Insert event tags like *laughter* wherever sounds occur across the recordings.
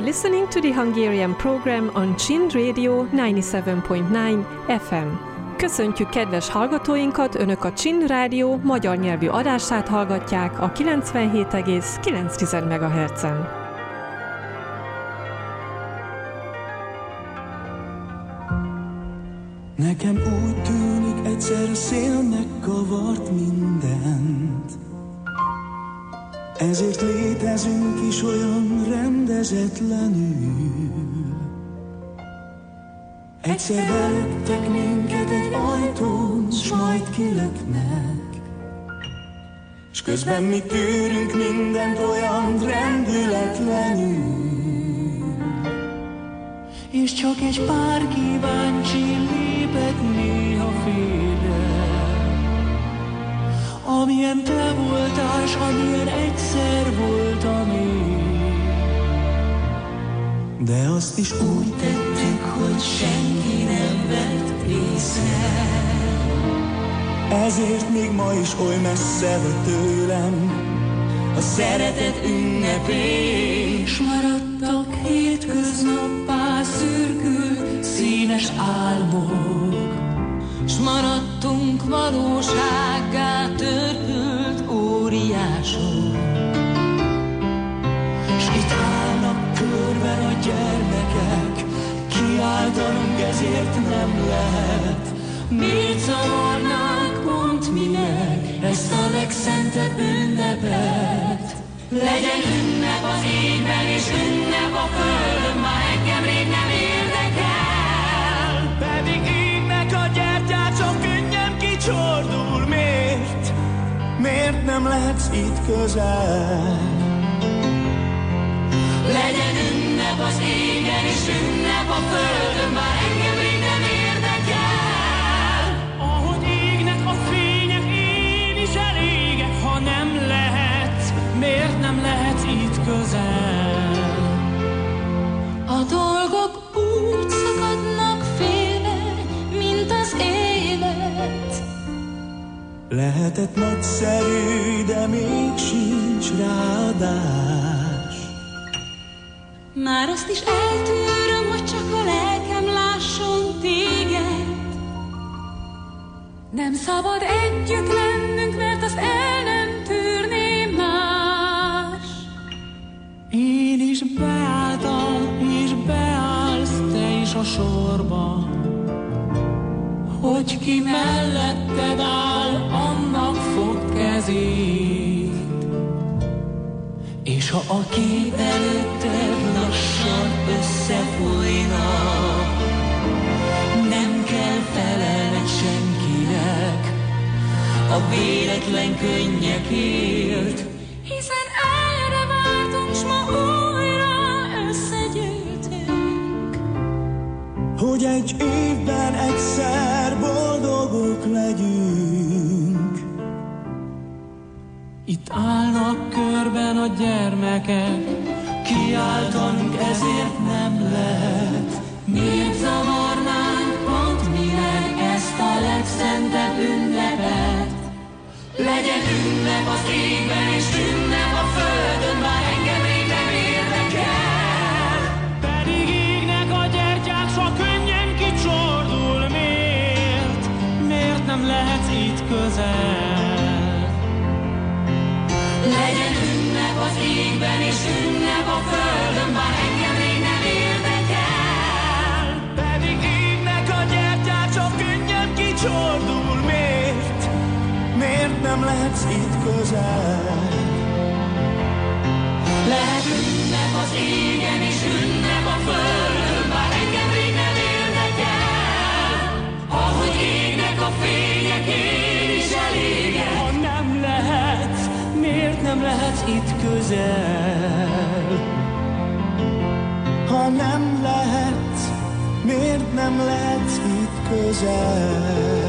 listening to the Hungarian program on Chin Radio 97.9 FM. Köszöntjük kedves hallgatóinkat, Önök a Csin Rádió magyar nyelvű adását hallgatják a 97,9 MHz-en. Mi tűrünk mindent olyan rendületlenül. És csak egy pár kíváncsi lépek néha félre. Amilyen te voltál, s amilyen egyszer voltam én De azt is úgy tettük, hogy senki nem vett észre Ezért még ma is oly messze vagy tőlem. A szeretet ünnepén S maradtak hétköznappá szürkült színes álmok. S maradtunk valósággá törpült óriások. S itt állnak körben a gyermekek Kiáltanunk ezért nem lehet. Miért zavarnánk pont minek Ezt a legszentebb ünnepet Legyen ünnep az égben és ünnep a földön Már engem rég nem érdekel Pedig égnek a gyertyák csak könnyen kicsordul Miért? Miért nem lehetsz itt közel? Legyen ünnep az égen és ünnep a földön Már nem lehet itt közel? A dolgok úgy szakadnak félre, mint az élet. Lehetett nagyszerű, de még sincs ráadás. Már azt is eltűröm, hogy csak a lelkem lásson téged. Nem szabad együtt lennünk, mert azt el nem Hogy ki melletted áll, annak fog kezét. És ha a kép előtted lassan összefolyna, nem kell felelned senkinek a véletlen könnyekért. Gyermekek, lehetsz itt közel? Lehet ünnep az égen és ünnep a földön, már engem rég nem érdekel. Ahogy égnek a fények, én is elégek. Ha nem lehet, miért nem lehetsz itt közel? Ha nem lehet, miért nem lehetsz itt közel?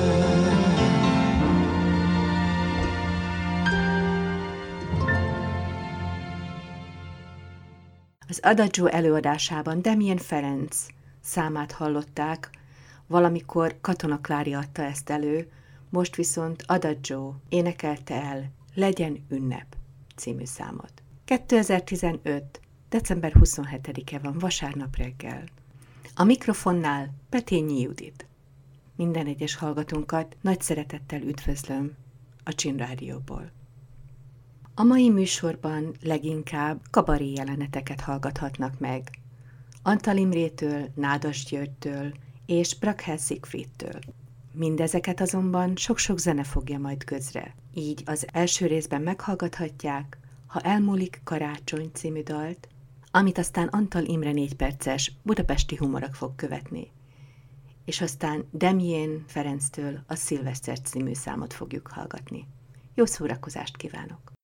Adagio előadásában Demien Ferenc számát hallották, valamikor Katona Klári adta ezt elő, most viszont Adagio énekelte el Legyen ünnep című számot. 2015. December 27-e van, vasárnap reggel. A mikrofonnál Petényi Judit. Minden egyes hallgatónkat nagy szeretettel üdvözlöm a Csin Rádióból. A mai műsorban leginkább kabaré jeleneteket hallgathatnak meg. Antal Imrétől, Nádas Györgytől és Brakhez Siegfriedtől. Mindezeket azonban sok-sok zene fogja majd közre. Így az első részben meghallgathatják, ha elmúlik karácsony című dalt, amit aztán Antal Imre négy perces budapesti humorok fog követni. És aztán Demjén Ferenctől a Szilveszter című számot fogjuk hallgatni. Jó szórakozást kívánok!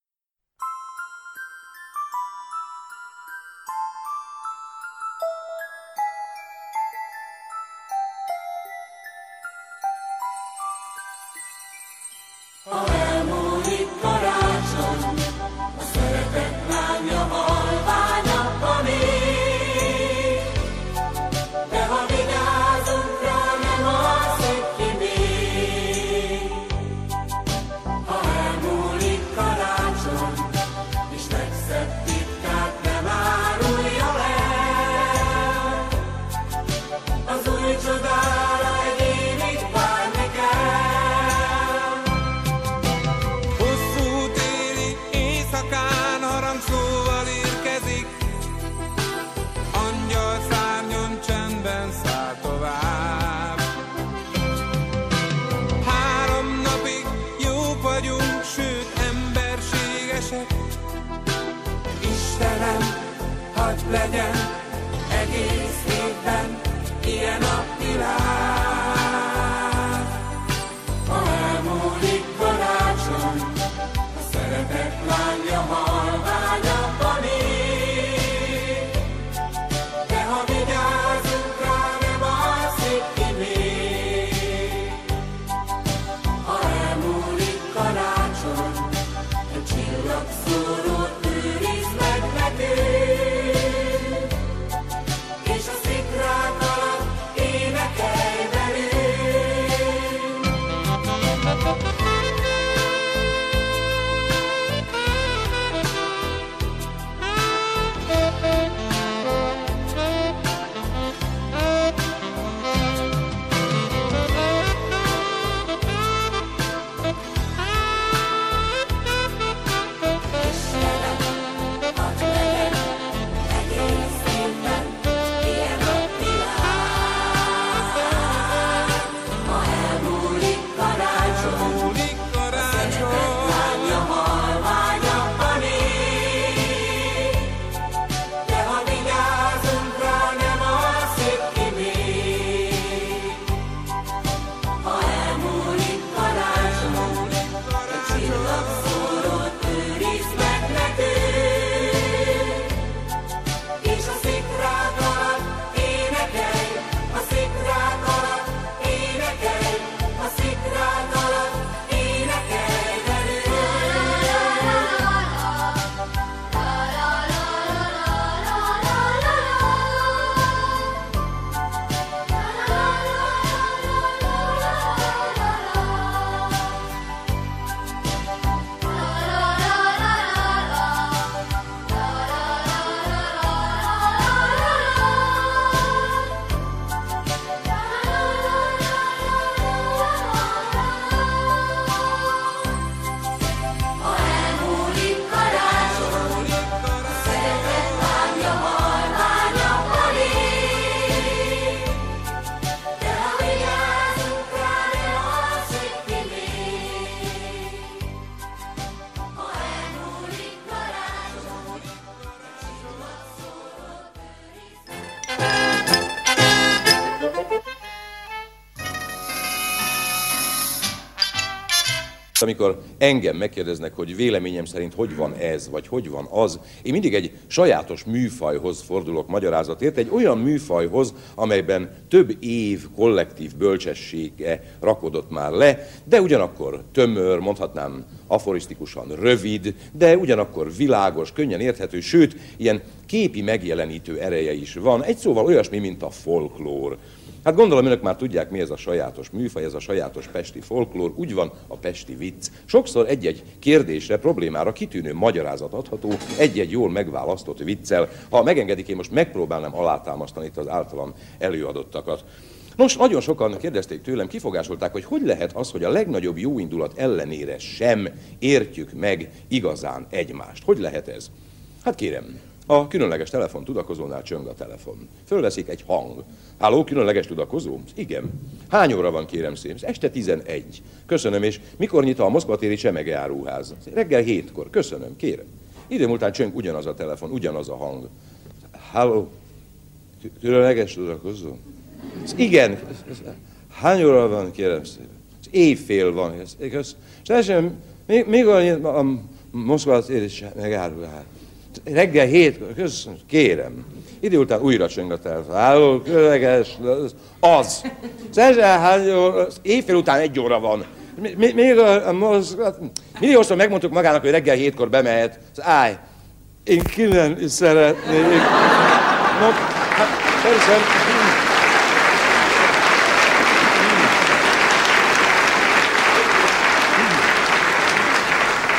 Amikor engem megkérdeznek, hogy véleményem szerint hogy van ez, vagy hogy van az, én mindig egy sajátos műfajhoz fordulok magyarázatért, egy olyan műfajhoz, amelyben több év kollektív bölcsessége rakodott már le, de ugyanakkor tömör, mondhatnám aforisztikusan rövid, de ugyanakkor világos, könnyen érthető, sőt, ilyen képi megjelenítő ereje is van. Egy szóval olyasmi, mint a folklór. Hát gondolom önök már tudják, mi ez a sajátos műfaj, ez a sajátos pesti folklór, úgy van a pesti vicc. Sokszor egy-egy kérdésre, problémára kitűnő magyarázat adható egy-egy jól megválasztott viccel. Ha megengedik, én most megpróbálnám alátámasztani itt az általam előadottakat. Nos, nagyon sokan kérdezték tőlem, kifogásolták, hogy hogy lehet az, hogy a legnagyobb jóindulat ellenére sem értjük meg igazán egymást. Hogy lehet ez? Hát kérem, a különleges telefon tudakozónál csöng a telefon. Fölveszik egy hang. Háló, különleges tudakozó? Igen. Hány óra van, kérem szép? Este 11. Köszönöm, és mikor nyit a Moszkva téri csemege áruház? Reggel hétkor. Köszönöm, kérem. Idő múltán csöng ugyanaz a telefon, ugyanaz a hang. Háló, különleges tudakozó? Igen. Hány óra van, kérem szépen? Éjfél van. És teljesen, mikor nyit a Moszkva téri csemege áruház? Reggel hét, köszönöm, kérem. Idő után újra csöng a telefon. Álló, köleges, az. Óra, éjfél után egy óra van. Még a, a mozgat, milliószor megmondtuk magának, hogy reggel hétkor bemehet. Állj, én kimen szeretnék. No, hát persze.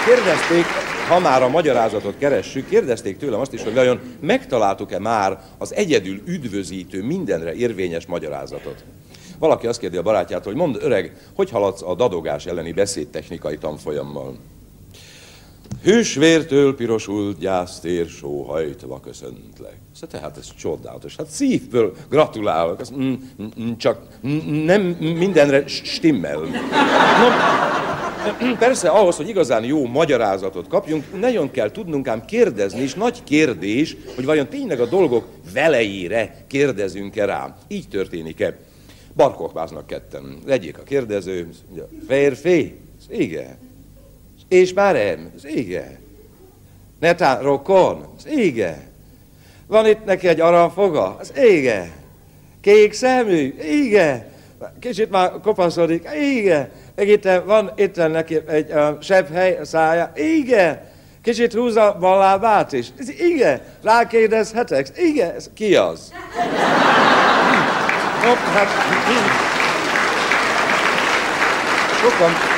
Kérdezték, ha már a magyarázatot keressük, kérdezték tőlem azt is, hogy vajon megtaláltuk-e már az egyedül üdvözítő, mindenre érvényes magyarázatot. Valaki azt kérdi a barátját, hogy mondd öreg, hogy haladsz a dadogás elleni beszédtechnikai tanfolyammal? Hősvértől pirosult gyásztér sóhajtva köszöntlek. Szóval tehát ez csodálatos. Hát szívből gratulálok. Ez, mm, mm, csak mm, nem mindenre stimmel. No, *clears throat* Persze ahhoz, hogy igazán jó magyarázatot kapjunk, nagyon kell tudnunk ám kérdezni, és nagy kérdés, hogy vajon tényleg a dolgok velejére kérdezünk-e rá. Így történik-e? Barkokváznak ketten. Legyék a kérdező, férfi, igen. És már em, igen. Netán rokon, igen. Van itt neki egy aranfoga, az igen. Kék szemű, igen. Kicsit már kopaszodik, igen meg itt van itt neki egy uh, sebb hely a szája. Igen. Kicsit húzza a lábát is. Igen. Rákérdezhetek. Igen. Ki az? Hopp, hát... Sokan...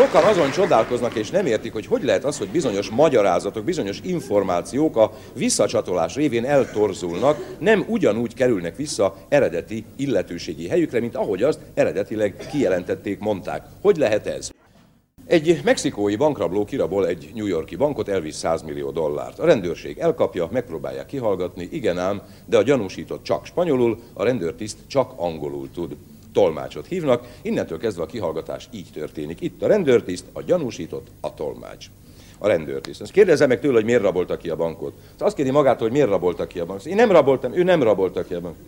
Sokan azon csodálkoznak és nem értik, hogy hogy lehet az, hogy bizonyos magyarázatok, bizonyos információk a visszacsatolás révén eltorzulnak, nem ugyanúgy kerülnek vissza eredeti illetőségi helyükre, mint ahogy azt eredetileg kijelentették, mondták. Hogy lehet ez? Egy mexikói bankrabló kirabol egy New Yorki bankot, elvisz 100 millió dollárt. A rendőrség elkapja, megpróbálják kihallgatni, igen ám, de a gyanúsított csak spanyolul, a rendőrtiszt csak angolul tud tolmácsot hívnak, innentől kezdve a kihallgatás így történik. Itt a rendőrtiszt, a gyanúsított, a tolmács. A rendőrtiszt. Azt kérdezze meg tőle, hogy miért rabolta ki a bankot. Azt kérdi magától, hogy miért rabolta ki a bankot. Én nem raboltam, ő nem rabolta ki a bankot.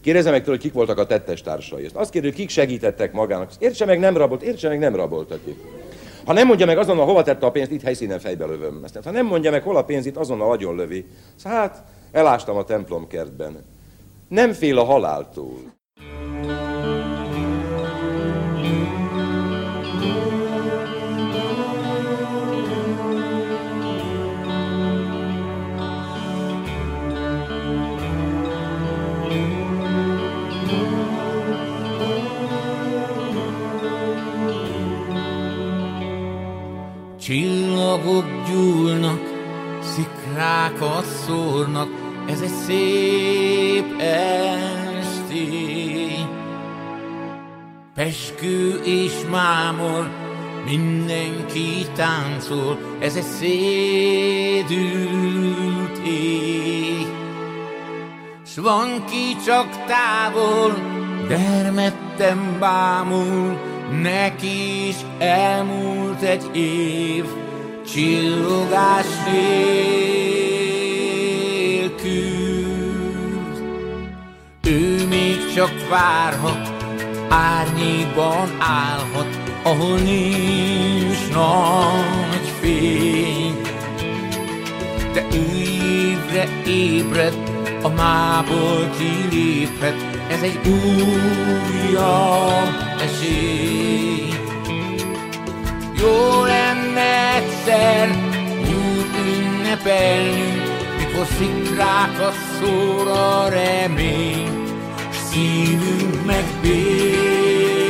Kérdezze meg tőle, hogy kik voltak a tettes társai. Azt kérdő, kik segítettek magának. Értse meg, nem rabolt, értse meg, nem rabolta ki. Ha nem mondja meg azonnal, hova tette a pénzt, itt helyszínen fejbe lövöm. Aztán, ha nem mondja meg, hol a pénz, itt azonnal agyon lövi. Hát, elástam a templomkertben. Nem fél a haláltól. Csillagok gyúlnak, szikrákat szórnak, ez egy szép esti. Peskő és mámor, mindenki táncol, ez egy szédült ég. S van ki csak távol, dermedten bámul, neki is elmúlt egy év, csillogás nélkül. Ő még csak várhat, árnyékban állhat, ahol nincs nagy fény. De évre ébred, a mából kiléphet, ez egy újabb esély. Jó lenne egyszer, úgy ünnepelnünk, mikor szikrákat szór a remény, s szívünk megbékül.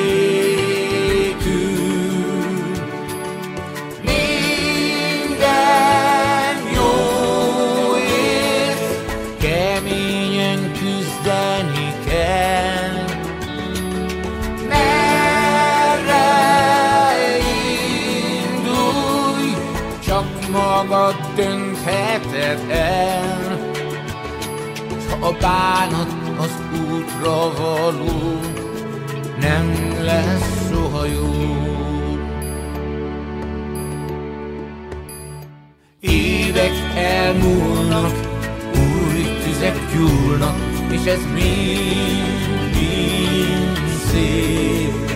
Magad döntheted el. S ha a bánat az útra való, nem lesz soha jó. Évek elmúlnak, új tüzek gyúlnak, és ez mind, mind szép.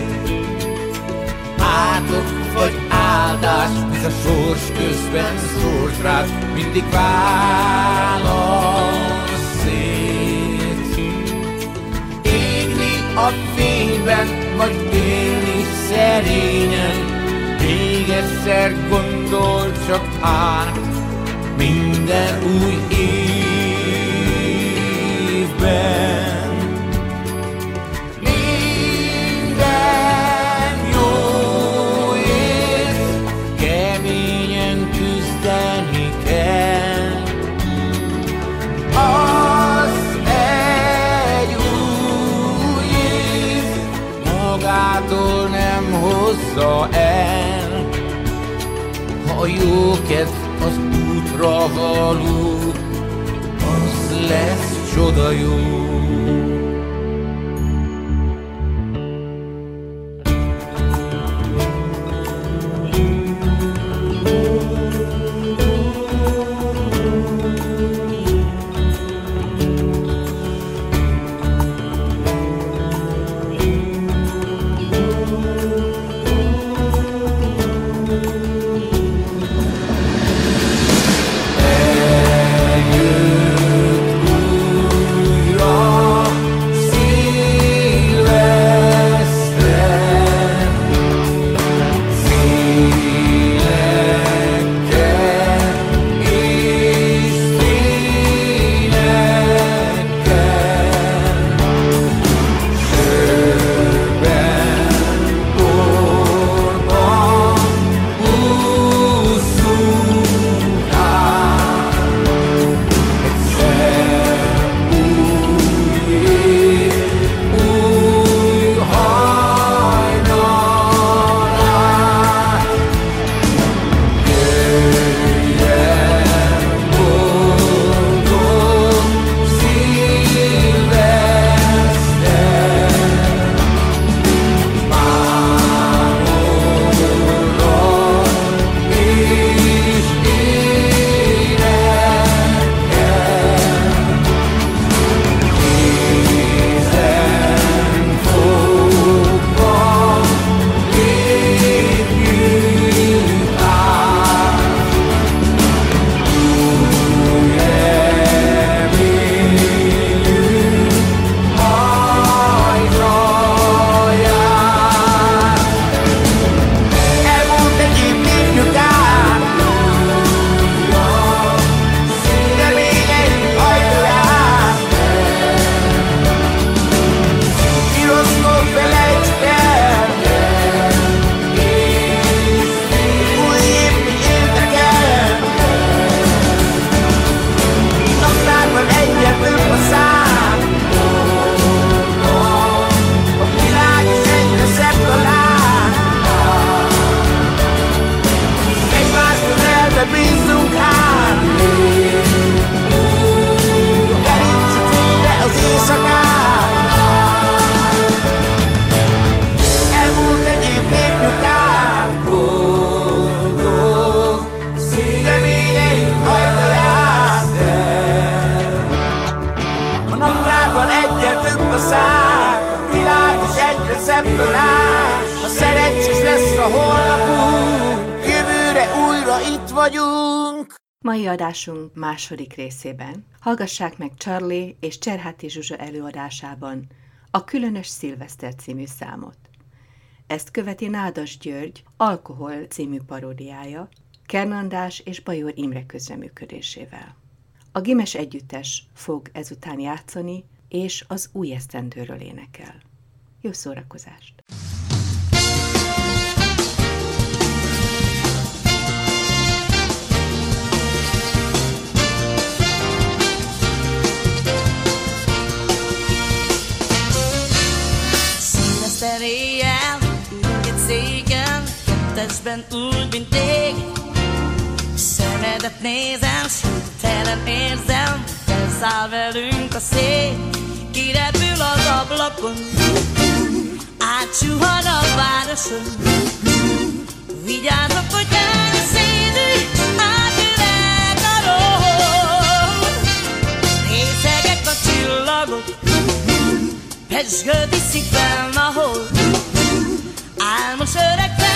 Átok áldás, hisz a sors közben szórsz rád, mindig válasz szét. Égni a fényben, vagy élni szerényen, még egyszer gondol csak át minden új évben. Második részében hallgassák meg Charlie és Cserháti Zsuzsa előadásában a Különös Szilveszter című számot. Ezt követi Nádas György Alkohol című paródiája, Kernandás és Bajor Imre közreműködésével. A Gimes Együttes fog ezután játszani, és az új esztendőről énekel. Jó szórakozást! Szilveszter éjjel, egy széken, kettesben úgy, mint ég. Szemedet nézem, telen érzem, felszáll velünk a szél. Kirepül az ablakon, átsuhan a városon. Vigyázzak, hogy elszédű, átülek Pesgő viszik fel a hold Álmos öreg felhők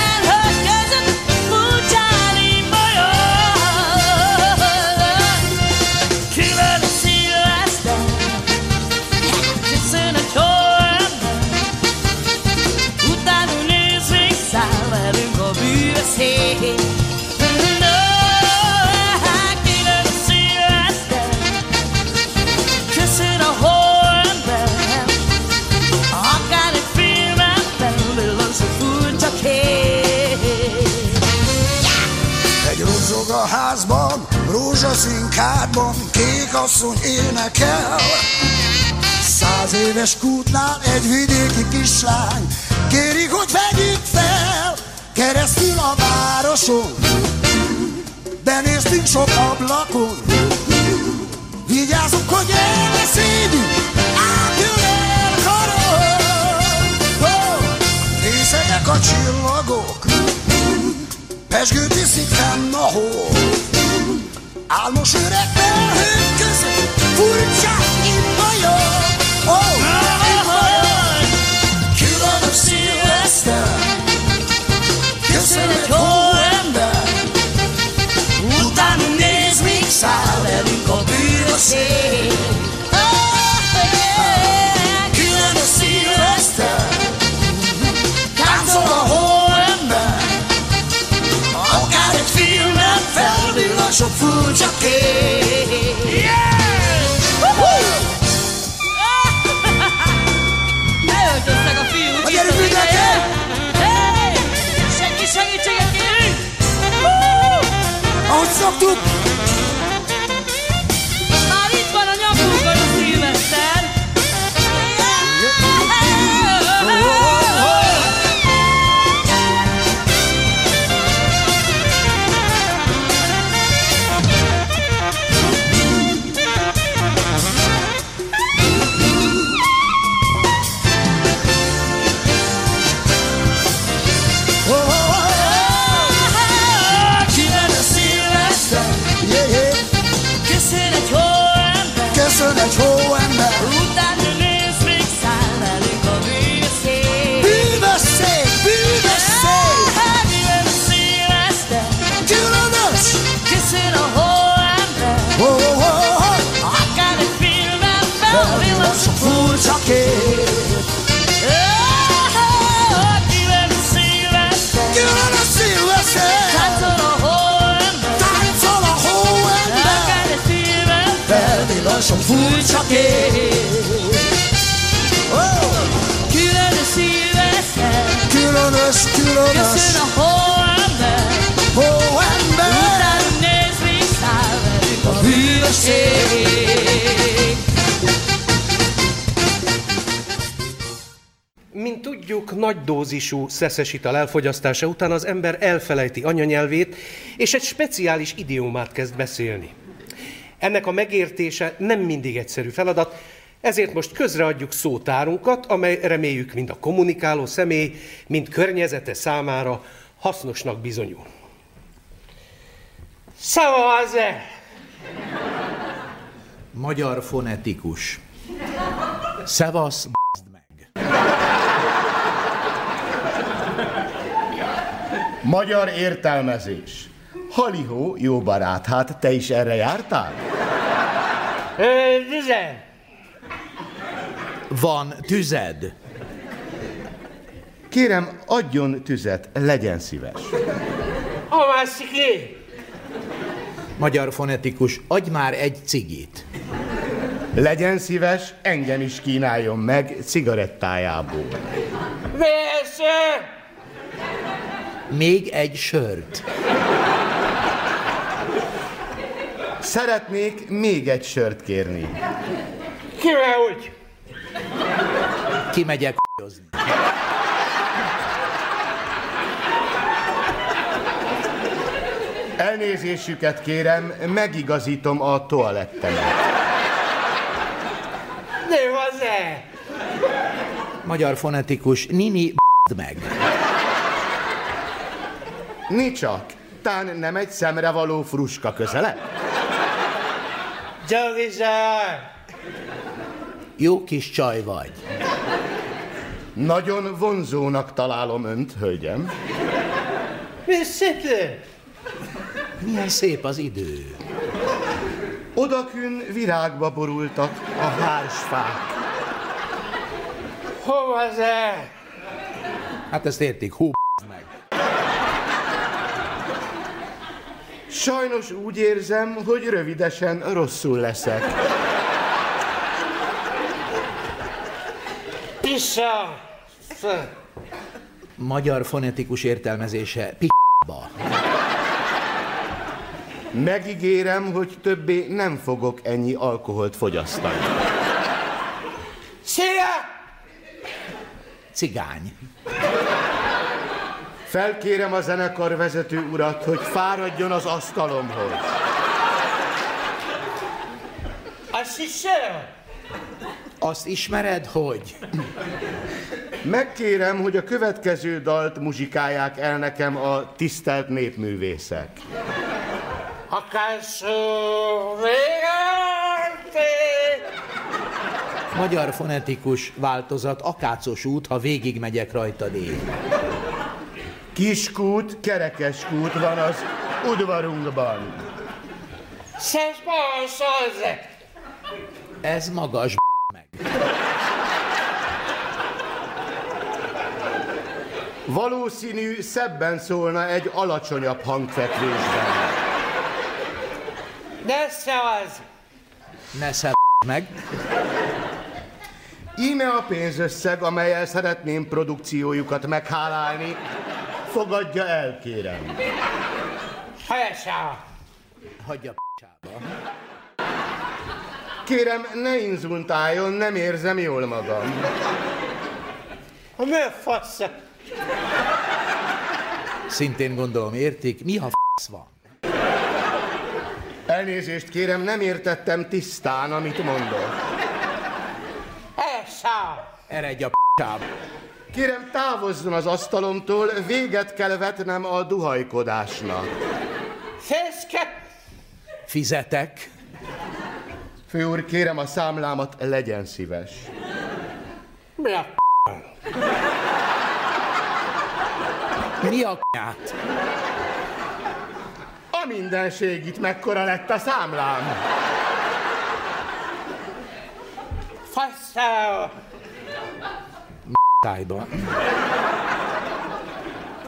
rózsaszín kádban, kék asszony énekel. Száz éves kútnál egy vidéki kislány, kérik, hogy vegyük fel, keresztül a városon. Benéztünk sok ablakon, vigyázzunk, hogy elveszédünk, átjön el karon. Oh, Részegek a csillagok, Pesgőt viszik fenn a hó Álmos öreg felhők között Furcsán imbajog Oh, imbajog Különös szilveszter. Köszön egy hóember Utána néz, míg száll velünk a bűnös ég Ahogy Jön a szilveszter, Különös szilveszter táncol a hóember, Táncol a hóember akár egy filmen Felvillan Mint tudjuk, nagy dózisú szeszes ital elfogyasztása után az ember elfelejti anyanyelvét, és egy speciális idiómát kezd beszélni. Ennek a megértése nem mindig egyszerű feladat, ezért most közreadjuk szótárunkat, amely reméljük mind a kommunikáló személy, mind környezete számára hasznosnak bizonyul. Szavaze! Magyar fonetikus. Szevasz, b***d meg. Magyar értelmezés. Halihó, jó barát, hát te is erre jártál? Tizen! Van tüzed. Kérem, adjon tüzet, legyen szíves. A másik é! Magyar fonetikus, adj már egy cigit. Legyen szíves, engem is kínáljon meg cigarettájából. Persze! Még egy sört. Szeretnék még egy sört kérni. Kivel úgy? Kimegyek k***ozni. Elnézésüket kérem, megigazítom a toalettemet. Ne hozzá! Magyar fonetikus, Nini b***d meg. Nicsak, tán nem egy szemre való fruska közele? Gyagizsár! Jó kis csaj vagy. Nagyon vonzónak találom önt, hölgyem. Mi szépen? Milyen szép az idő. Odakün virágba borultak a hársfák. Hova ze? Hát ezt értik, hú b***d meg. Sajnos úgy érzem, hogy rövidesen rosszul leszek. Pissa! Magyar fonetikus értelmezése p***ba. Megígérem, hogy többé nem fogok ennyi alkoholt fogyasztani. Szia! Cigány. Felkérem a zenekar vezető urat, hogy fáradjon az asztalomhoz. Azt hiszem? Azt ismered, hogy? Megkérem, hogy a következő dalt muzsikálják el nekem a tisztelt népművészek. Végante! Magyar fonetikus változat, akácos út, ha végigmegyek rajtad én. Kiskút, kerekeskút van az udvarunkban. Szesz balszolz! Ez magas meg. Valószínű szebben szólna egy alacsonyabb hangfekvésben. Ne szavaz! Ne meg. Íme a pénzösszeg, amelyel szeretném produkciójukat meghálálni. Fogadja el, kérem. Helyesá! Hagyja p***sába. Kérem, ne inzultáljon, nem érzem jól magam. A mi a fasz? Szintén gondolom értik, mi ha f*** van. Elnézést kérem, nem értettem tisztán, amit mondok. Helyesá! Eredj a p***sába. Kérem, távozzon az asztalomtól, véget kell vetnem a duhajkodásnak. Fészke! Fizetek. Fő úr, kérem a számlámat, legyen szíves. Mi a Mi a k***át? A mindenség itt mekkora lett a számlám. faszá? Tájba.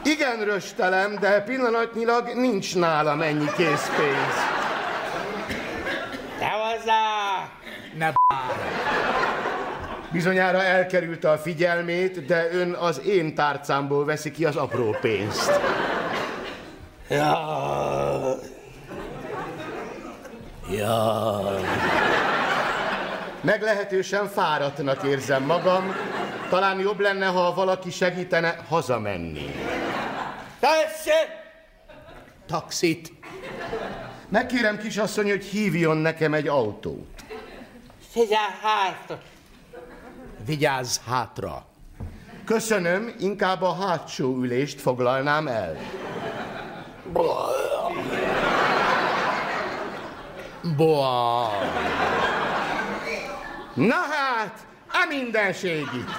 Igen, röstelem, de pillanatnyilag nincs nálam ennyi készpénz. Te hozzá! Ne b***. Bizonyára elkerülte a figyelmét, de ön az én tárcámból veszi ki az apró pénzt. Ja. Ja. Meglehetősen fáradtnak érzem magam. Talán jobb lenne, ha valaki segítene hazamenni. Tessék! Taxit. Megkérem kisasszony, hogy hívjon nekem egy autót. Figyelj hátra! Vigyázz hátra. Köszönöm, inkább a hátsó ülést foglalnám el. Boa. Na itt.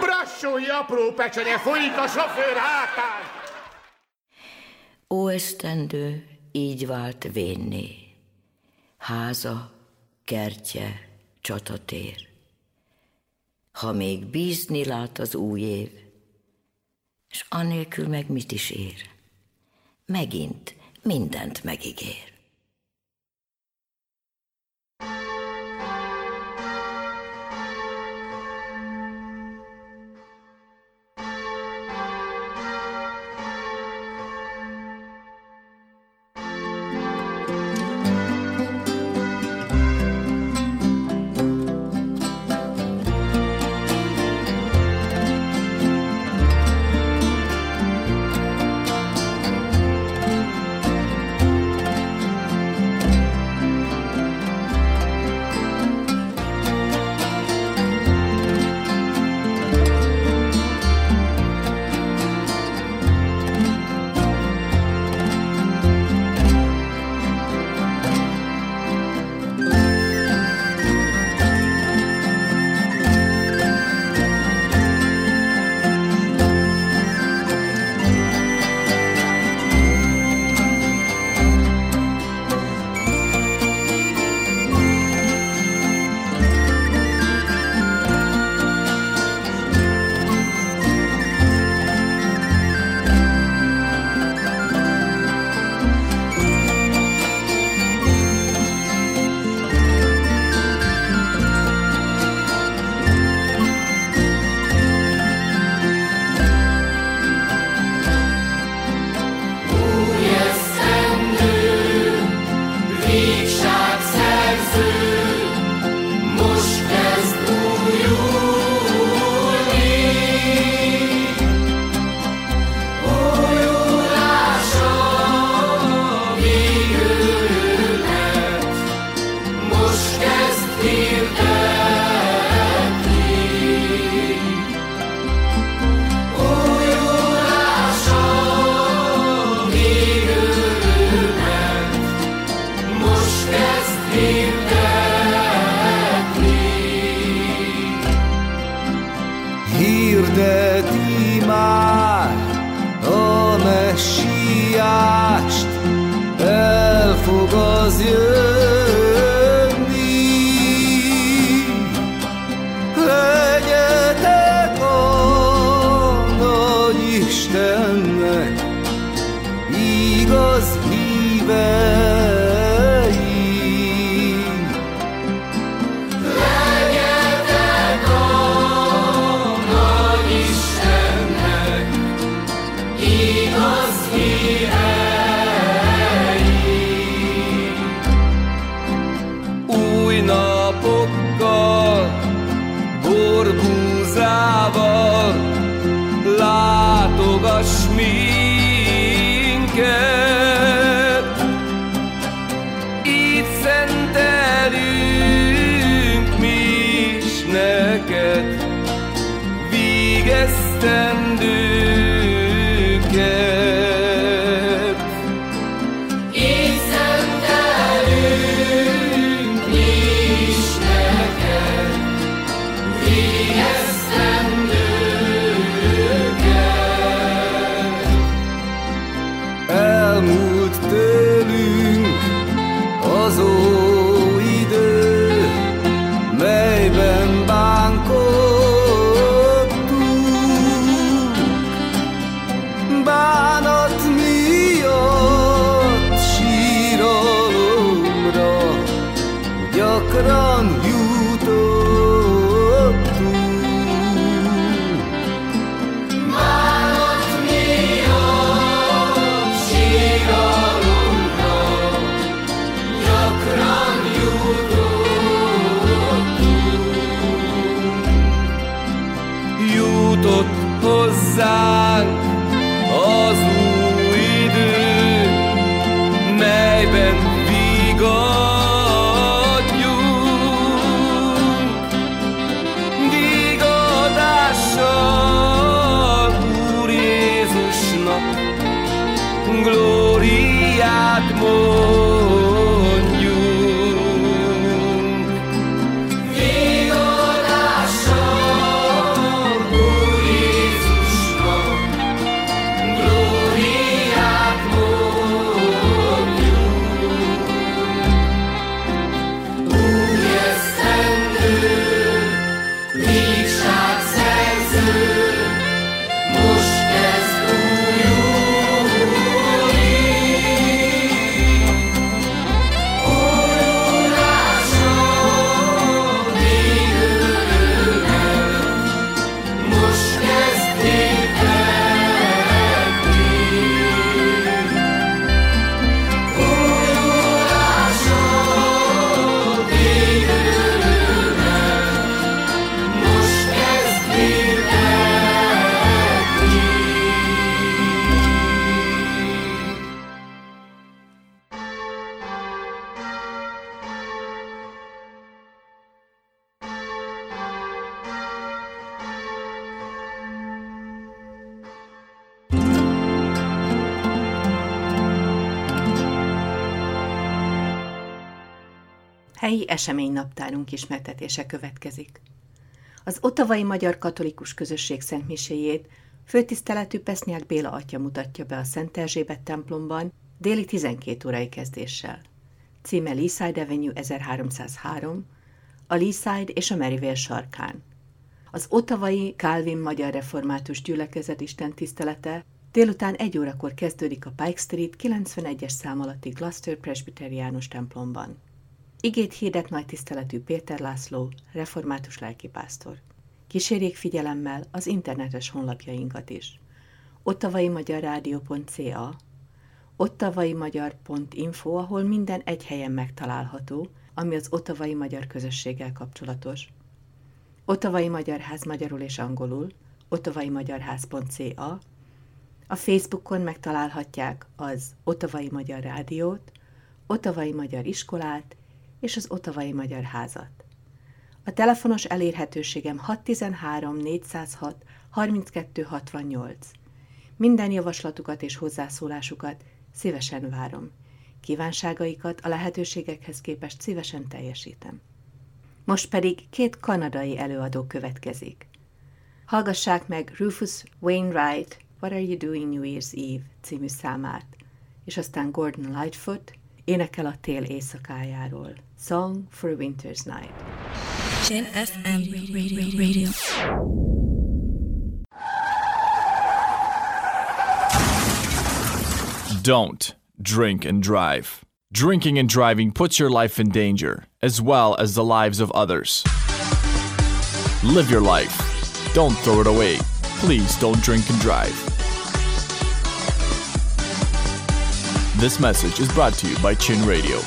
Brassói apró pecsenye folyik a sofőr hátán. Ó esztendő így vált vénné, háza, kertje, csatatér. Ha még bízni lát az új év, s anélkül meg mit is ér? Megint mindent megígér. Helyi eseménynaptárunk ismertetése következik. Az Ottavai Magyar Katolikus Közösség szentmiséjét főtiszteletű Pesznyák Béla atya mutatja be a Szent Erzsébet templomban déli 12 órai kezdéssel. Címe Leaside Avenue 1303, a Leaside és a Maryvale sarkán. Az Ottavai Calvin Magyar Református Gyülekezet Isten tisztelete délután egy órakor kezdődik a Pike Street 91-es szám alatti Gloucester Presbyteriánus templomban. Igét hirdet nagy tiszteletű Péter László, református lelkipásztor. Kísérjék figyelemmel az internetes honlapjainkat is. ottavaimagyarrádió.ca ottavaimagyar.info, ahol minden egy helyen megtalálható, ami az ottavai magyar közösséggel kapcsolatos. Ottavai Magyar Ház magyarul és angolul, ottavaimagyarház.ca A Facebookon megtalálhatják az Ottavai Magyar Rádiót, Ottavai Magyar Iskolát és az Ottavai Magyar Házat. A telefonos elérhetőségem 613 406 32 68. Minden javaslatukat és hozzászólásukat szívesen várom. Kívánságaikat a lehetőségekhez képest szívesen teljesítem. Most pedig két kanadai előadó következik. Hallgassák meg Rufus Wainwright What Are You Doing New Year's Eve című számát, és aztán Gordon Lightfoot énekel a tél éjszakájáról. Song for a Winter's Night. Chin FM radio, radio. Don't drink and drive. Drinking and driving puts your life in danger, as well as the lives of others. Live your life. Don't throw it away. Please don't drink and drive. This message is brought to you by Chin Radio.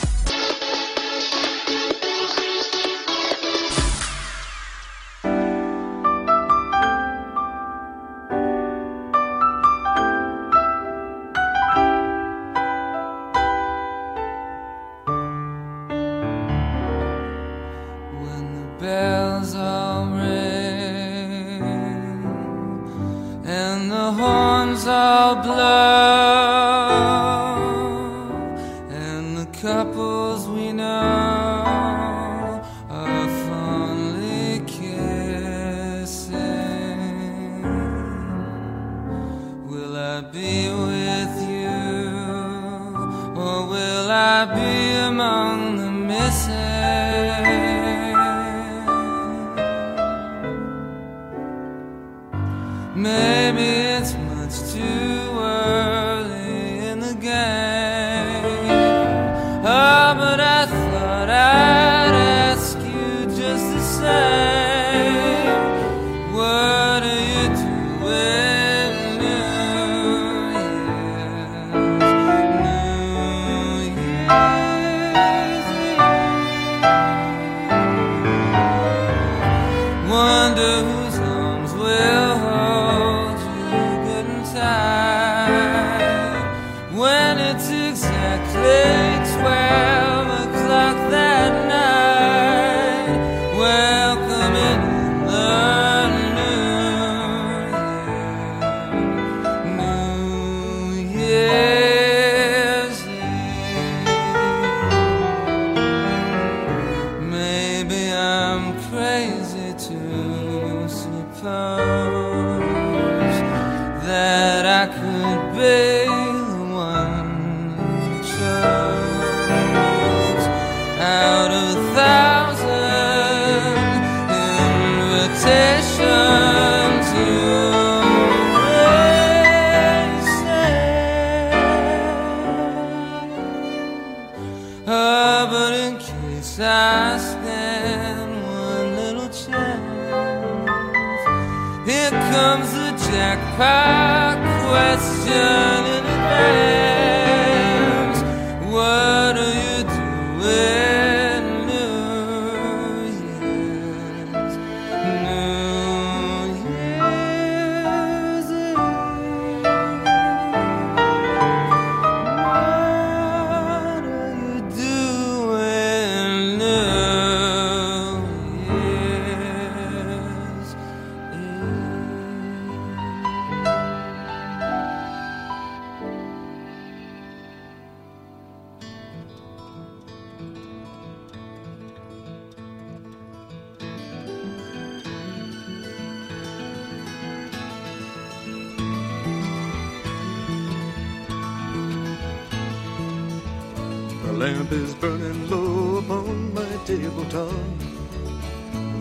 Lamp is burning low upon my tabletop.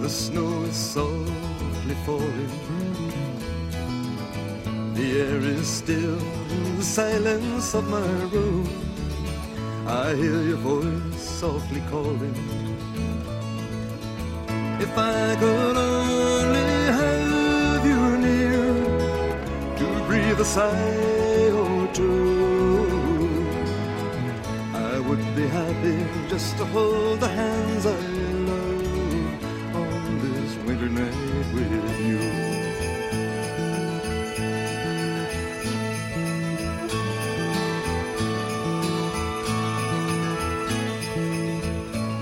The snow is softly falling. The air is still in the silence of my room. I hear your voice softly calling. If I could only have you near to breathe a sigh or two. Would be happy just to hold the hands I love on this winter night with you.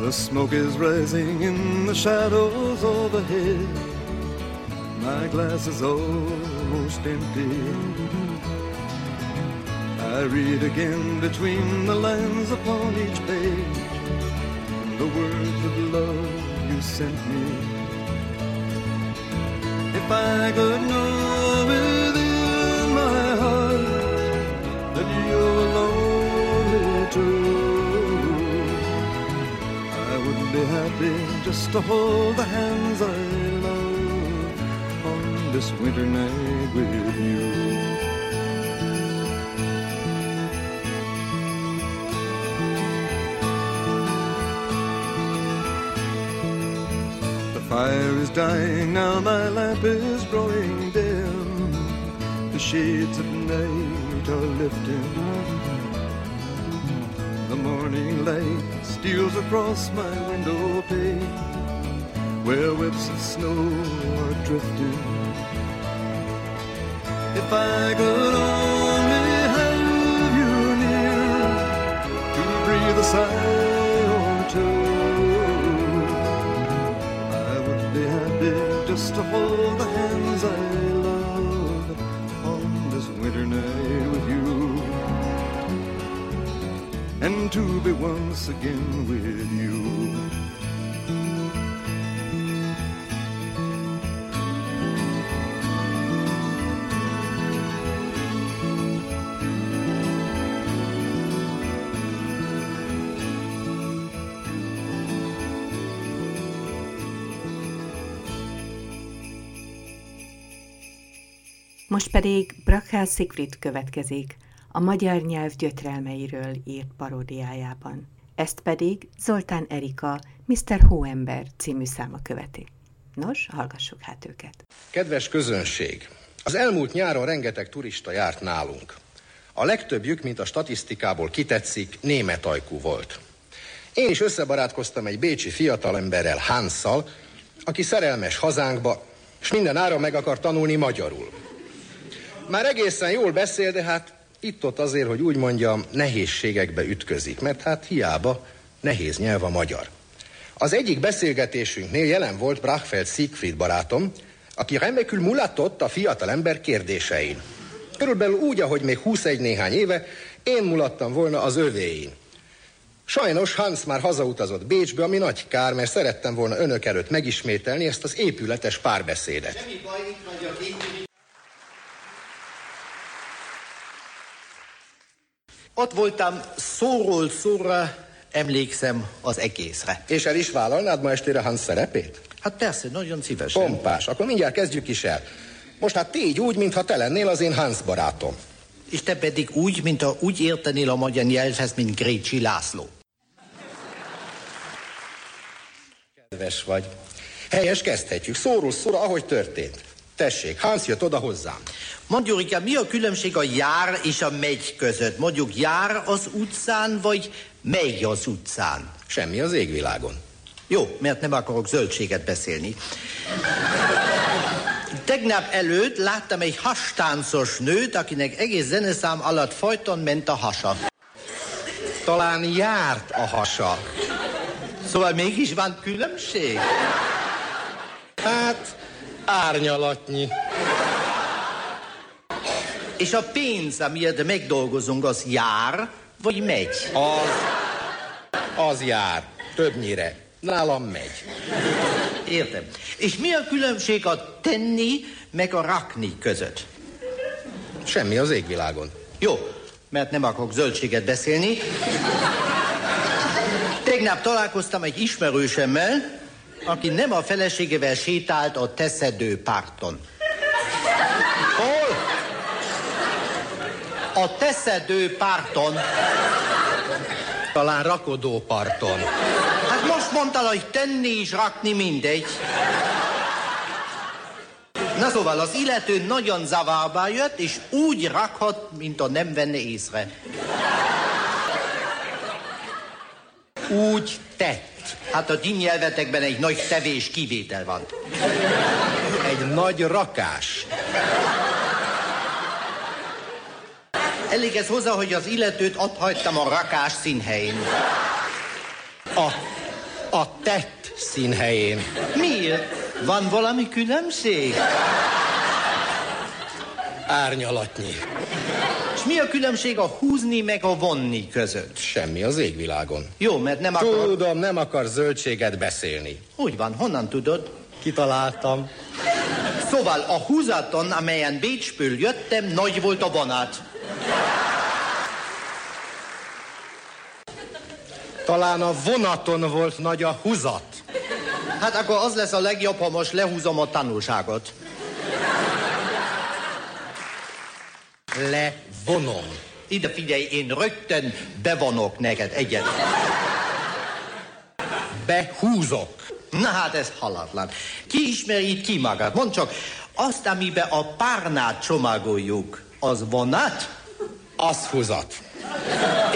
The smoke is rising in the shadows overhead. My glass is almost empty. I read again between the lines upon each page the words of love you sent me. If I could know within my heart that you were lonely too, I would be happy just to hold the hands I love on this winter night with you. Fire is dying now, my lamp is growing dim. The shades of night are lifting. The morning light steals across my window pane, where whips of snow are drifting. If I could only have you near to breathe a sigh to hold the hands I love on this winter night with you and to be once again with you. Most pedig Brakhál Szigfried következik a magyar nyelv gyötrelmeiről írt paródiájában. Ezt pedig Zoltán Erika Mr. Hóember című száma követi. Nos, hallgassuk hát őket. Kedves közönség! Az elmúlt nyáron rengeteg turista járt nálunk. A legtöbbjük, mint a statisztikából kitetszik, német ajkú volt. Én is összebarátkoztam egy bécsi fiatalemberrel, Hansszal, aki szerelmes hazánkba, és minden áron meg akar tanulni magyarul. Már egészen jól beszél, de hát itt-ott azért, hogy úgy mondjam, nehézségekbe ütközik, mert hát hiába nehéz nyelv a magyar. Az egyik beszélgetésünknél jelen volt Brachfeld Siegfried barátom, aki remekül mulatott a fiatal ember kérdésein. Körülbelül úgy, ahogy még 21 néhány éve én mulattam volna az övéin. Sajnos Hans már hazautazott Bécsbe, ami nagy kár, mert szerettem volna önök előtt megismételni ezt az épületes párbeszédet. Semmi baj, itt vagyok én. Ott voltam szóról szóra, emlékszem az egészre. És el is vállalnád ma estére Hans szerepét? Hát persze, nagyon szívesen. Pompás, akkor mindjárt kezdjük is el. Most hát tégy úgy, mintha te lennél az én Hans barátom. És te pedig úgy, mint ha úgy értenél a magyar nyelvhez, mint Grécsi László. Kedves vagy. Helyes, kezdhetjük. Szóról szóra, ahogy történt. Tessék, Hans jött oda hozzám. Mondjuk, mi a különbség a jár és a megy között? Mondjuk jár az utcán, vagy megy az utcán? Semmi az égvilágon. Jó, mert nem akarok zöldséget beszélni. Tegnap előtt láttam egy hastáncos nőt, akinek egész zeneszám alatt folyton ment a hasa. Talán járt a hasa. Szóval mégis van különbség? Hát, árnyalatnyi. És a pénz, amiért megdolgozunk, az jár, vagy megy? Az, az jár. Többnyire. Nálam megy. Értem. És mi a különbség a tenni meg a rakni között? Semmi az égvilágon. Jó, mert nem akarok zöldséget beszélni. Tegnap találkoztam egy ismerősemmel, aki nem a feleségével sétált a teszedő párton. Hol? A teszedő párton. Talán rakodóparton. Hát most mondtál, hogy tenni és rakni mindegy. Na szóval az illető nagyon zavarba jött, és úgy rakhat, mint a nem venne észre. Úgy tett. Hát a ti nyelvetekben egy nagy tevés kivétel van. Egy nagy rakás. Elég ez hozzá, hogy az illetőt ott hagytam a rakás színhelyén. A, a tett színhelyén. Miért? Van valami különbség? Árnyalatnyi. És mi a különbség a húzni meg a vonni között? Semmi az égvilágon. Jó, mert nem akar... Tudom, nem akar zöldséget beszélni. Úgy van, honnan tudod? Kitaláltam. Szóval a húzaton, amelyen Bécsből jöttem, nagy volt a vonat. Talán a vonaton volt nagy a húzat. Hát akkor az lesz a legjobb, ha most lehúzom a tanulságot. Levonom. Ide figyelj, én rögtön bevonok neked egyet. Behúzok. Na hát ez halatlan. Ki ismeri itt ki magad? Mondd csak, azt, amiben a párnát csomagoljuk, az vonat? Az húzat.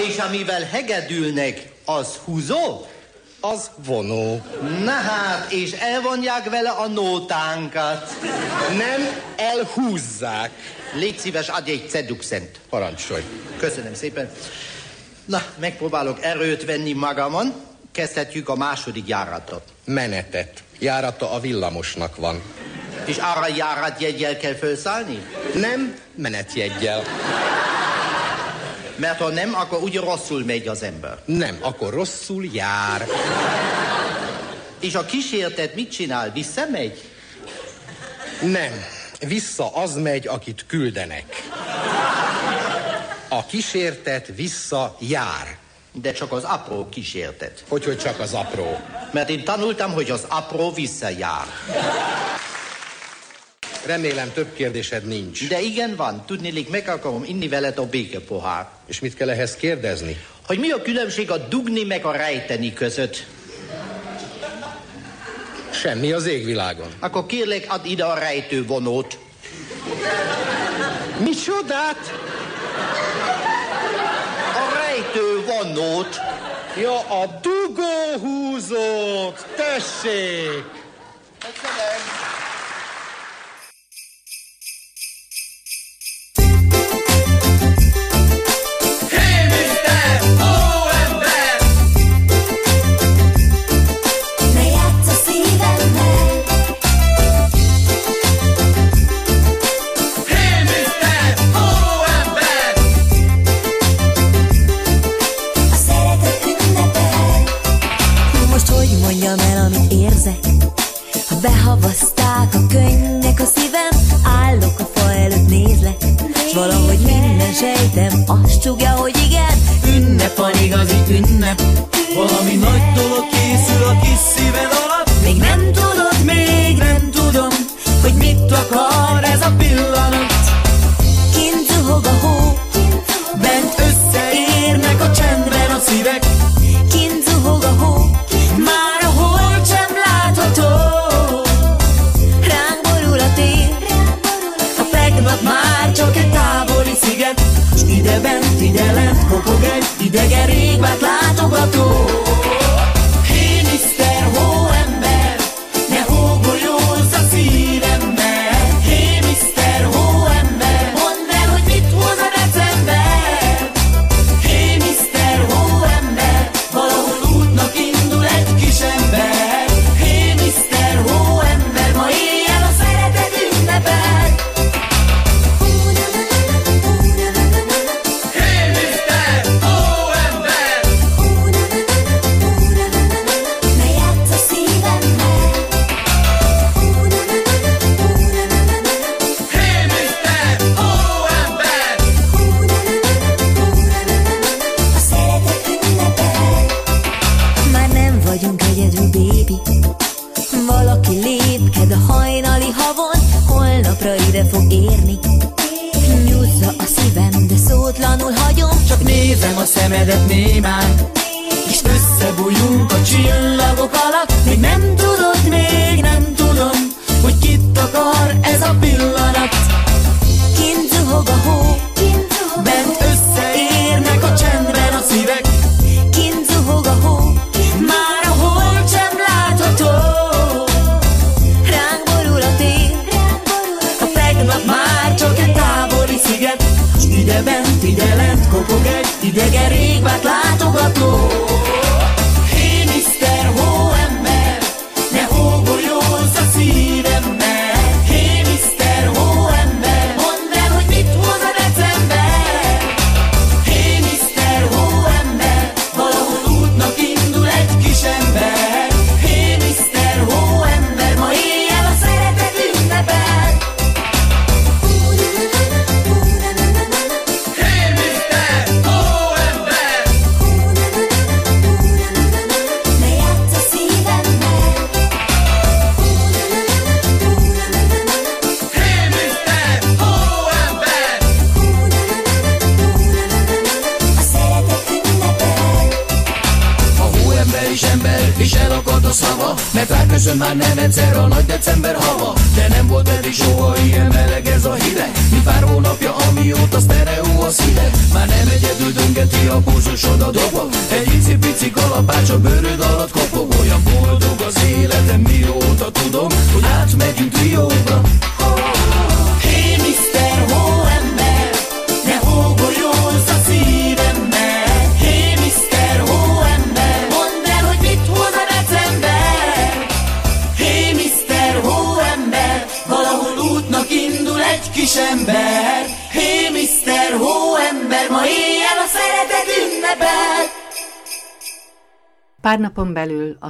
És amivel hegedülnek, az húzó? az vonó. Na hát, és elvonják vele a nótánkat. Nem elhúzzák. Légy szíves, adj egy ceduxent. Parancsolj. Köszönöm szépen. Na, megpróbálok erőt venni magamon. Kezdhetjük a második járatot. Menetet. Járata a villamosnak van. És arra járatjegyel kell felszállni? Nem, menetjegyel. Mert ha nem, akkor úgy rosszul megy az ember. Nem, akkor rosszul jár. És a kísértet mit csinál? Visszamegy? Nem. Vissza az megy, akit küldenek. A kísértet vissza jár. De csak az apró kísértet. Hogy, hogy csak az apró? Mert én tanultam, hogy az apró visszajár. Remélem több kérdésed nincs. De igen van, tudnélik meg akarom inni veled a békepohár. És mit kell ehhez kérdezni? Hogy mi a különbség a dugni meg a rejteni között? Semmi az égvilágon. Akkor kérlek, add ide a rejtővonót. Micsodát? A rejtővonót. Ja, a dugóhúzót, tessék! Köszönöm. Behavazták a könnyek a szívem Állok a fa előtt, nézlek S valahogy minden sejtem Azt csúgja, hogy igen. Ünnep van igazi ünnep. Valami nagy dolog készül a kis szíved alatt. Még nem tudod, még nem tudom Hogy mit akar ez a pillanat. Kint zuhog a hó Bent össze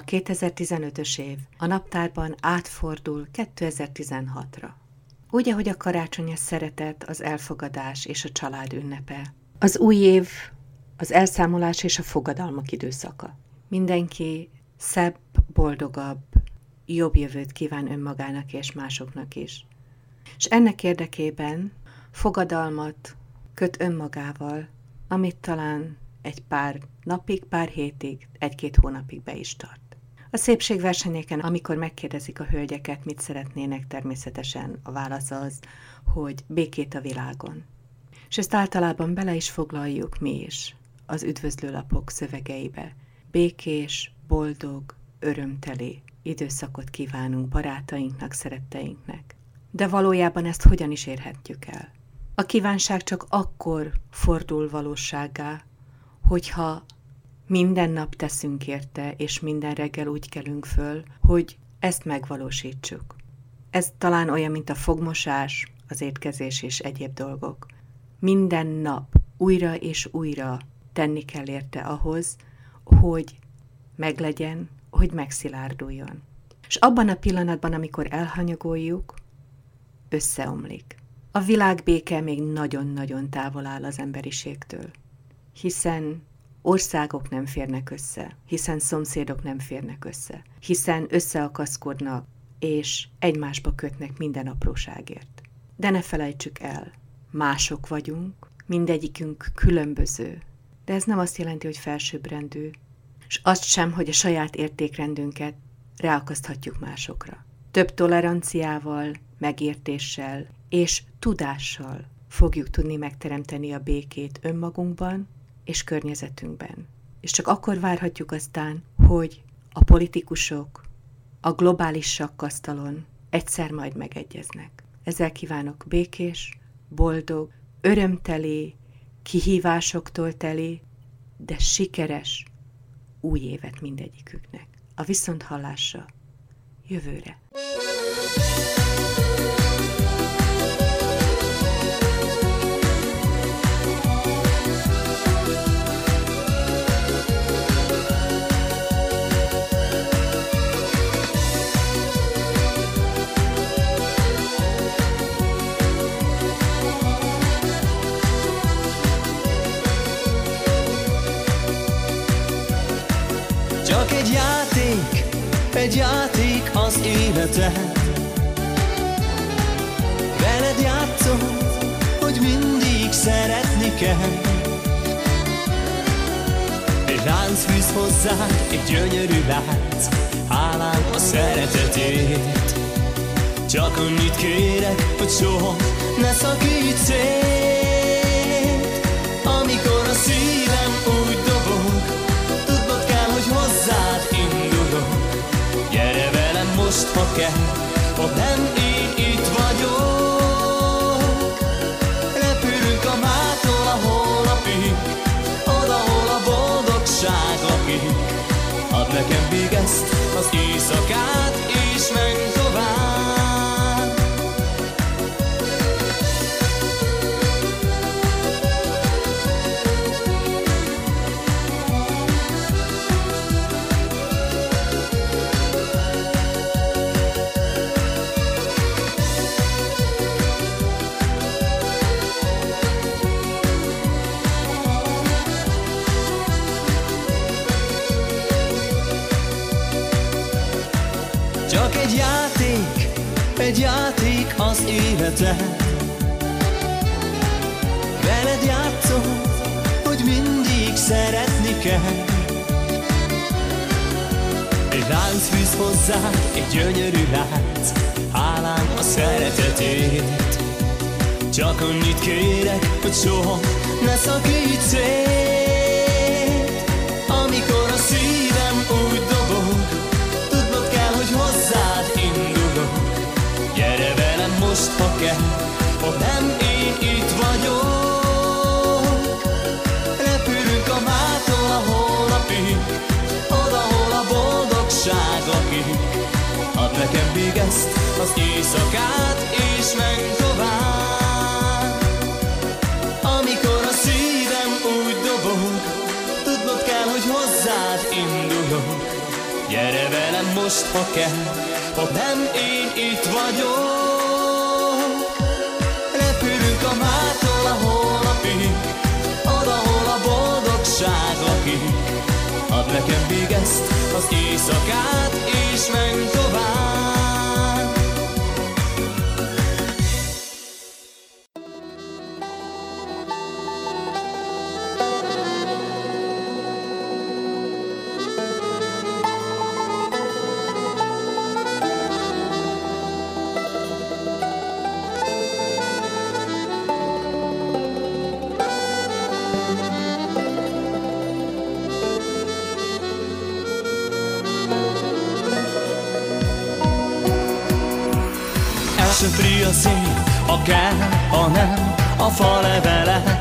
2015-ös év a naptárban átfordul 2016-ra. Úgy, ahogy a karácsony a szeretet, az elfogadás és a család ünnepe. Az új év az elszámolás és a fogadalmak időszaka. Mindenki szebb, boldogabb, jobb jövőt kíván önmagának és másoknak is. És ennek érdekében fogadalmat köt önmagával, amit talán egy pár napig, pár hétig, egy-két hónapig be is tart. A szépségversenyeken, amikor megkérdezik a hölgyeket, mit szeretnének, természetesen a válasz az, hogy békét a világon. És ezt általában bele is foglaljuk mi is az üdvözlőlapok szövegeibe. Békés, boldog, örömteli időszakot kívánunk barátainknak, szeretteinknek. De valójában ezt hogyan is érhetjük el? A kívánság csak akkor fordul valóságá, hogyha minden nap teszünk érte, és minden reggel úgy kelünk föl, hogy ezt megvalósítsuk. Ez talán olyan, mint a fogmosás, az étkezés és egyéb dolgok. Minden nap újra és újra tenni kell érte ahhoz, hogy meglegyen, hogy megszilárduljon. És abban a pillanatban, amikor elhanyagoljuk, összeomlik. A világ béke még nagyon-nagyon távol áll az emberiségtől, hiszen országok nem férnek össze, hiszen szomszédok nem férnek össze, hiszen összeakaszkodnak és egymásba kötnek minden apróságért. De ne felejtsük el, mások vagyunk, mindegyikünk különböző, de ez nem azt jelenti, hogy felsőbbrendű, és azt sem, hogy a saját értékrendünket ráakaszthatjuk másokra. Több toleranciával, megértéssel és tudással fogjuk tudni megteremteni a békét önmagunkban és környezetünkben. És csak akkor várhatjuk aztán, hogy a politikusok a globális sakkasztalon egyszer majd megegyeznek. Ezzel kívánok békés, boldog, örömteli, kihívásoktól teli, de sikeres új évet mindegyiküknek. A viszonthallásra jövőre. Csak egy játék az élete Veled játszom, hogy mindig szeretni kell. Egy lánc fűz hozzá, egy gyönyörű lánc Hálám a szeretetét Csak annyit kérek, hogy soha ne szakíts szét kell Ha nem én itt vagyok. Repülünk a mától a holnapig Oda, hol a boldogság lakik Add nekem még az éjszakát egy játék az élete. Veled játszom, hogy mindig szeretni kell. Egy lánc fűz hozzá, egy gyönyörű lánc Hálám a szeretetét. Csak annyit kérek, hogy soha ne szakíts szét lelke, ha nem én itt vagyok. Repülünk a mától a holnapig, oda, hol a boldogság lakik. Ad nekem még ezt az éjszakát, és menj tovább. Amikor a szívem úgy dobog, tudnod kell, hogy hozzád indulok. Gyere velem most, ha kell, ha nem én itt vagyok. Holnapig, odahol a boldogság lakik. Add nekem még az éjszakát, és menj tovább. Elsöpri a kell, a nem, a fa levelet.